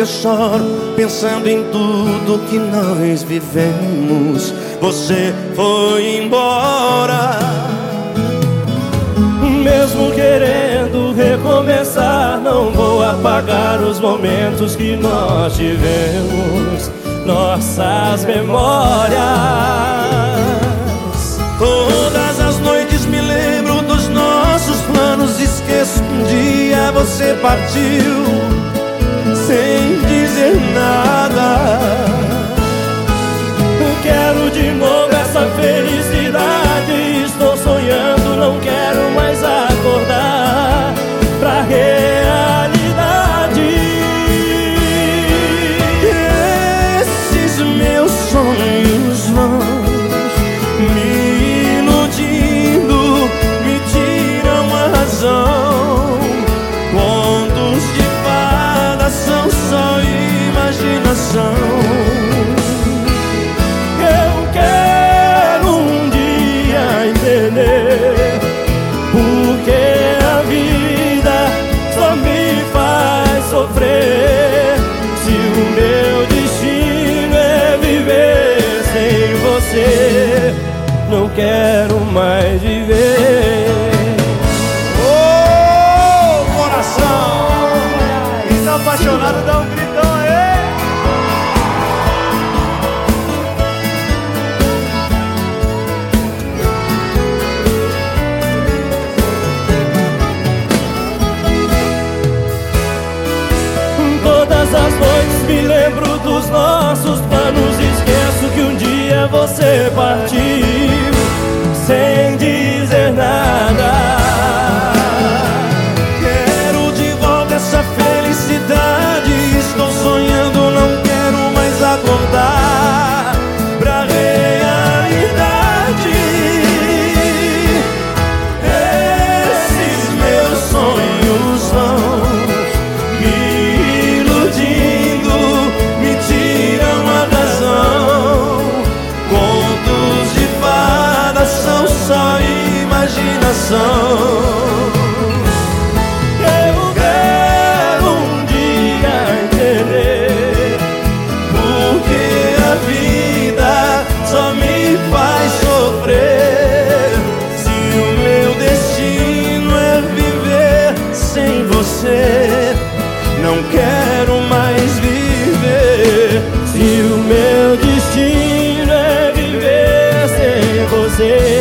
eu choro pensando em tudo que nós vivemos. Você foi embora. Mesmo querendo recomeçar, não vou apagar os momentos que nós tivemos, nossas memórias. Todas as noites me lembro dos nossos planos, esqueço que um dia você partiu imaginação. Eu quero um dia entender porque a vida só me faz sofrer. Se o meu destino é viver sem você, não quero mais viver. Ô coração! Quem tá apaixonado dá um gritão você partiu quero mais viver. se o meu destino é viver sem você.